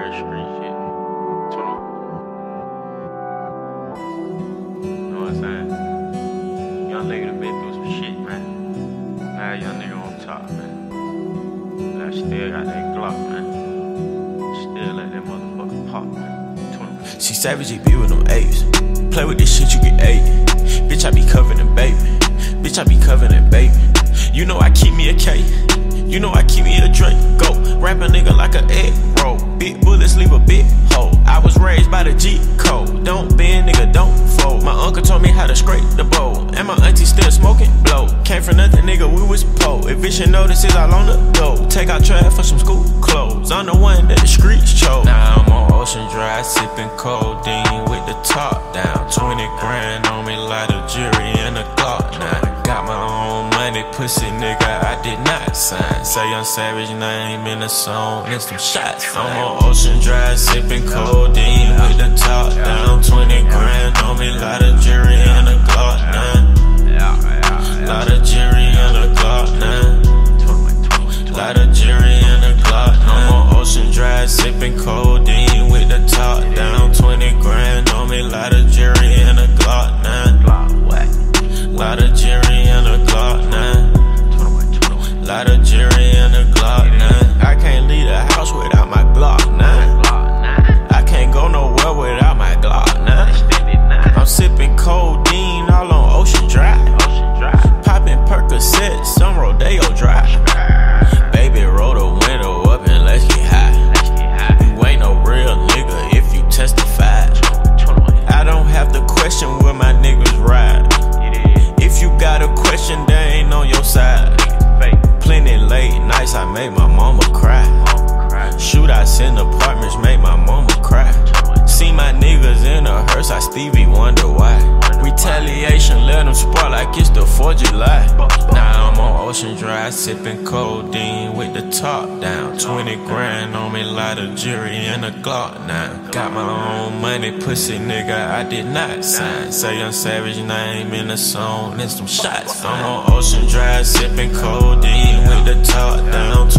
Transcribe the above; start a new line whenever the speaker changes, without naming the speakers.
real street shit. You know what I'm saying? Young nigga been through some shit, man. Now young nigga on top, man. Now still got that Glock, man. Still let that motherfucker pop, man. 20.
See, Savage with them apes. Play with this shit, you get eight. Bitch, I be covered in baby. Bitch, I be covered in baby. You know I keep me a K. You know I keep me a drink. Rap a nigga like a egg roll. Big bullets leave a big hole. I was raised by the G code. Don't bend, nigga, don't fold. My uncle told me how to scrape the bowl. And my auntie still smoking blow. Came from nothing, nigga, we was po. Eviction notices all on the go. Take out trash for some school clothes. I'm the one that the streets chose. Now I'm on Ocean Drive, sipping codeine with the top down. 20 grand on me, like a jury and a Glock now. I Got my own pussy nigga, I did not sign. Say young savage name in the song, and some shots. I'm on Ocean Drive, sipping codeine with the top down. 20 grand on me, like a jury and a Glock now. Lot of jury and a Glock now. Lot of jury and a Glock now. I'm on Ocean Drive, sipping codeine with the top down. 20 grand on me, lot of jury and a Glock now.
Glock, what?
Lot of jury in apartments made my mama cry. See my niggas in a hearse, I Stevie wonder why. Retaliation let them spark like it's the 4th of July. Now I'm on Ocean Drive, sipping codeine with the top down. 20 grand on me, lot of jury and a Glock now. Got my own money, pussy nigga, I did not sign. Say young savage name in the song, and some shots. I'm on Ocean Drive, sipping codeine with the top down.